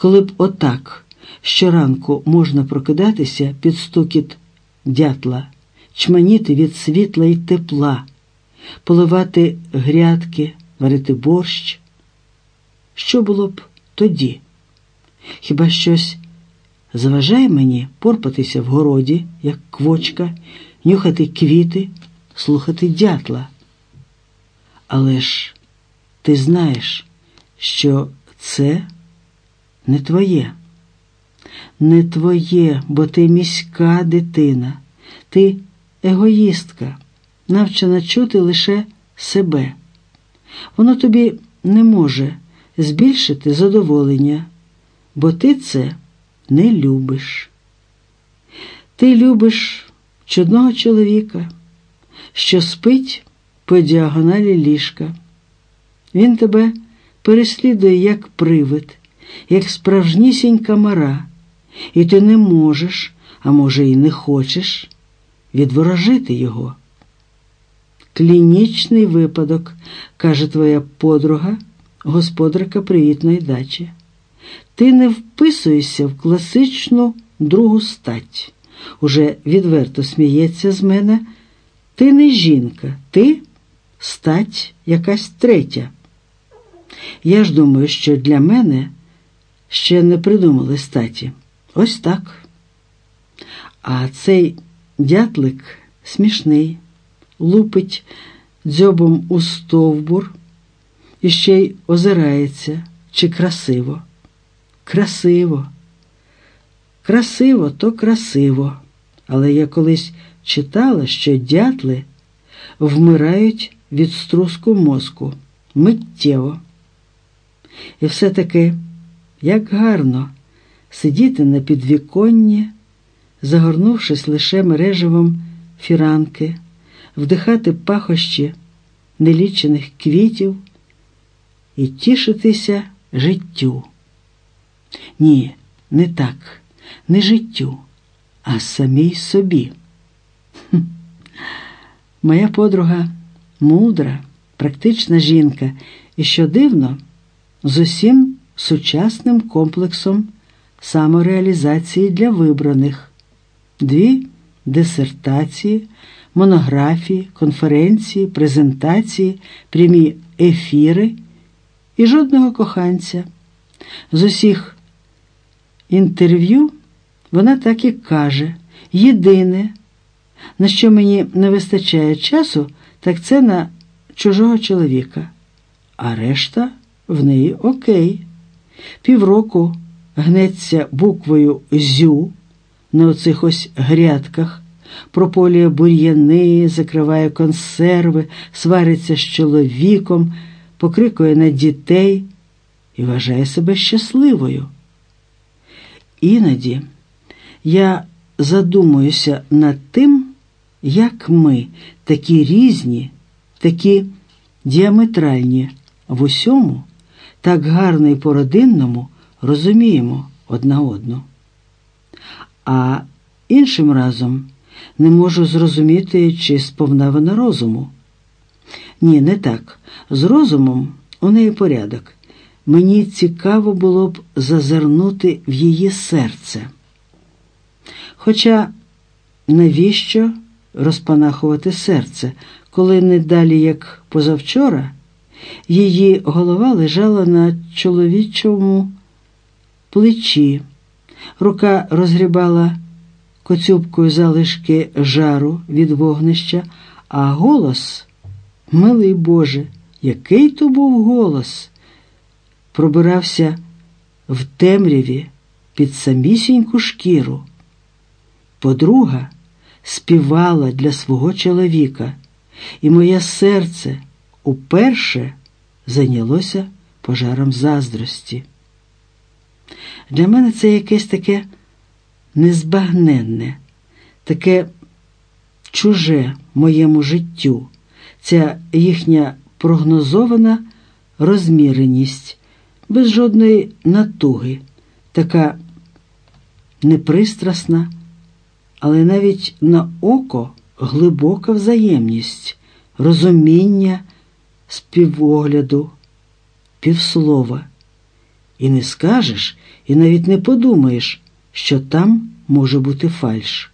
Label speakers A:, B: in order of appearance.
A: коли б отак щоранку можна прокидатися під стукіт дятла, чманіти від світла й тепла, поливати грядки, варити борщ. Що було б тоді? Хіба щось заважає мені порпатися в городі, як квочка, нюхати квіти, слухати дятла? Але ж ти знаєш, що це не твоє. Не твоє, бо ти міська дитина, ти егоїстка, навчена чути лише себе. Воно тобі не може збільшити задоволення, бо ти це не любиш. Ти любиш чудного чоловіка, що спить по діагоналі ліжка. Він тебе переслідує як привид, як справжнісінька мара, і ти не можеш, а може, і не хочеш відворожити його. Клінічний випадок, каже твоя подруга, господарка привітної дачі. Ти не вписуєшся в класичну другу стать. Уже відверто сміється з мене. Ти не жінка, ти стать якась третя. Я ж думаю, що для мене ще не придумали статі. Ось так. А цей дятлик смішний, лупить дзьобом у стовбур і ще й озирається, чи красиво. Красиво. Красиво, то красиво. Але я колись читала, що дятли вмирають від струску мозку миттєво. І все-таки як гарно сидіти на підвіконні, загорнувшись лише мереживом фіранки, вдихати пахощі нелічених квітів і тішитися життю. Ні, не так, не життю, а самій собі. Хм. Моя подруга мудра, практична жінка, і що дивно, з усім сучасним комплексом самореалізації для вибраних, дві дисертації, монографії, конференції, презентації, прямі ефіри і жодного коханця. З усіх інтерв'ю вона так і каже: єдине, на що мені не вистачає часу, так це на чужого чоловіка, а решта в неї окей. Півроку гнеться буквою зю на оцих ось грядках, прополює бур'яни, закриває консерви, свариться з чоловіком, покрикує на дітей і вважає себе щасливою. Іноді я задумуюся над тим, як ми такі різні, такі діаметральні в усьому, так гарно і по-родинному розуміємо одна одну. А іншим разом не можу зрозуміти, чи сповна вона розуму. Ні, не так. З розумом у неї порядок. Мені цікаво було б зазирнути в її серце. Хоча навіщо розпанахувати серце, коли не далі, як позавчора, її голова лежала на чоловічому плечі, рука розгрібала коцюбкою залишки жару від вогнища, а голос, милий Боже, який то був голос, пробирався в темряві під самісіньку шкіру. Подруга співала для свого чоловіка, і моє серце уперше зайнялося пожаром заздрості. Для мене це якесь таке незбагненне, таке чуже моєму життю, ця їхня прогнозована розміреність, без жодної натуги, така непристрасна, але навіть на око глибока взаємність, розуміння співогляду, півслова і не скажеш, і навіть не подумаєш, що там може бути фальш.